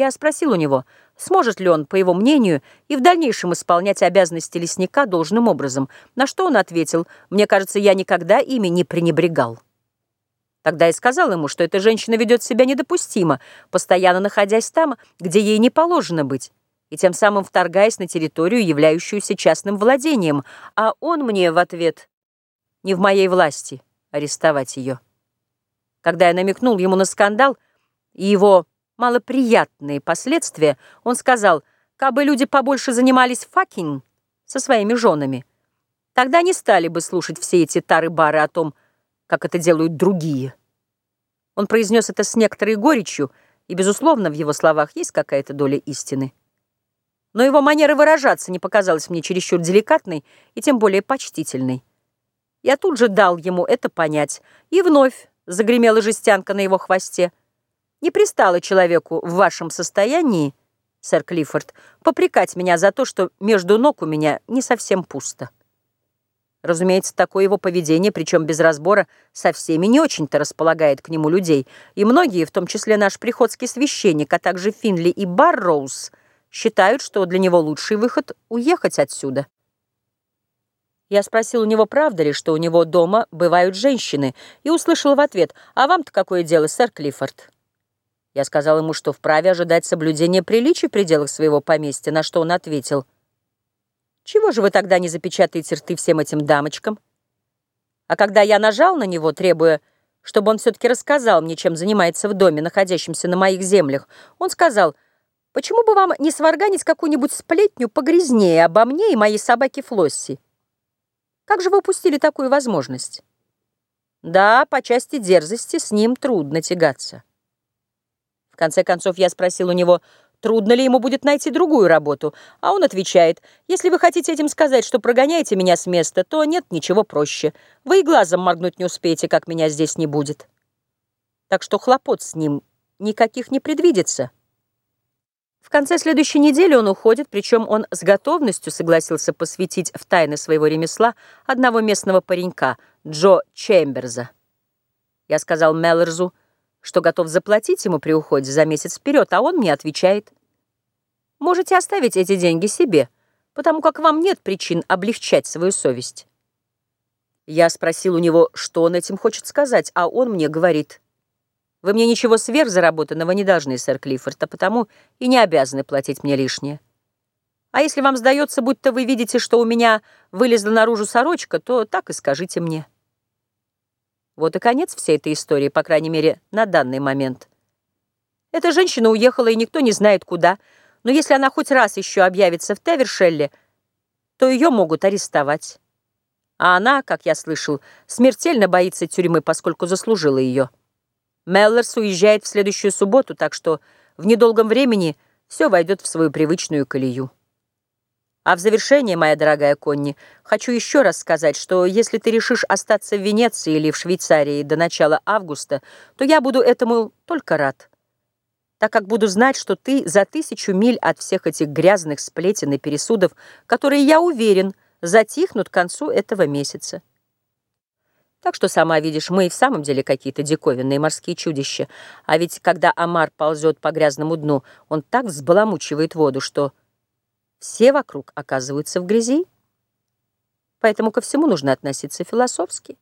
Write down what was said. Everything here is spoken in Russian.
Я спросил у него, сможет ли он, по его мнению, и в дальнейшем исполнять обязанности лесника должным образом, на что он ответил, «Мне кажется, я никогда ими не пренебрегал». Тогда я сказал ему, что эта женщина ведет себя недопустимо, постоянно находясь там, где ей не положено быть, и тем самым вторгаясь на территорию, являющуюся частным владением, а он мне в ответ «Не в моей власти арестовать ее». Когда я намекнул ему на скандал и его малоприятные последствия, он сказал, «Кабы люди побольше занимались fucking со своими женами, тогда не стали бы слушать все эти тары-бары о том, как это делают другие». Он произнес это с некоторой горечью, и, безусловно, в его словах есть какая-то доля истины. Но его манера выражаться не показалась мне чересчур деликатной и тем более почтительной. Я тут же дал ему это понять, и вновь загремела жестянка на его хвосте. Не пристало человеку в вашем состоянии, сэр Клиффорд, попрекать меня за то, что между ног у меня не совсем пусто. Разумеется, такое его поведение, причем без разбора, со всеми не очень-то располагает к нему людей, и многие, в том числе наш приходский священник, а также Финли и Барроуз, считают, что для него лучший выход — уехать отсюда. Я спросил у него, правда ли, что у него дома бывают женщины, и услышал в ответ, «А вам-то какое дело, сэр Клиффорд?» Я сказал ему, что вправе ожидать соблюдения приличий в пределах своего поместья, на что он ответил, «Чего же вы тогда не запечатаете рты всем этим дамочкам?» А когда я нажал на него, требуя, чтобы он все-таки рассказал мне, чем занимается в доме, находящемся на моих землях, он сказал, «Почему бы вам не сварганить какую-нибудь сплетню погрязнее обо мне и моей собаке Флосси?» Как же вы упустили такую возможность? Да, по части дерзости с ним трудно тягаться. Конце концов я спросил у него, трудно ли ему будет найти другую работу, а он отвечает, если вы хотите этим сказать, что прогоняете меня с места, то нет ничего проще. Вы и глазом моргнуть не успеете, как меня здесь не будет. Так что хлопот с ним никаких не предвидится. В конце следующей недели он уходит, причем он с готовностью согласился посвятить в тайны своего ремесла одного местного паренька, Джо Чемберза. Я сказал Меллерзу, что готов заплатить ему при уходе за месяц вперед, а он мне отвечает, «Можете оставить эти деньги себе, потому как вам нет причин облегчать свою совесть». Я спросил у него, что он этим хочет сказать, а он мне говорит, вы мне ничего сверхзаработанного не должны, сэр Клиффорд, а потому и не обязаны платить мне лишнее. А если вам сдается, будто вы видите, что у меня вылезла наружу сорочка, то так и скажите мне. Вот и конец всей этой истории, по крайней мере, на данный момент. Эта женщина уехала, и никто не знает куда, но если она хоть раз еще объявится в Тевершелле, то ее могут арестовать. А она, как я слышал, смертельно боится тюрьмы, поскольку заслужила ее. Меллерс уезжает в следующую субботу, так что в недолгом времени все войдет в свою привычную колею. А в завершение, моя дорогая Конни, хочу еще раз сказать, что если ты решишь остаться в Венеции или в Швейцарии до начала августа, то я буду этому только рад, так как буду знать, что ты за тысячу миль от всех этих грязных сплетен и пересудов, которые, я уверен, затихнут к концу этого месяца. Так что, сама видишь, мы и в самом деле какие-то диковинные морские чудища. А ведь когда омар ползет по грязному дну, он так взбаламучивает воду, что все вокруг оказываются в грязи. Поэтому ко всему нужно относиться философски.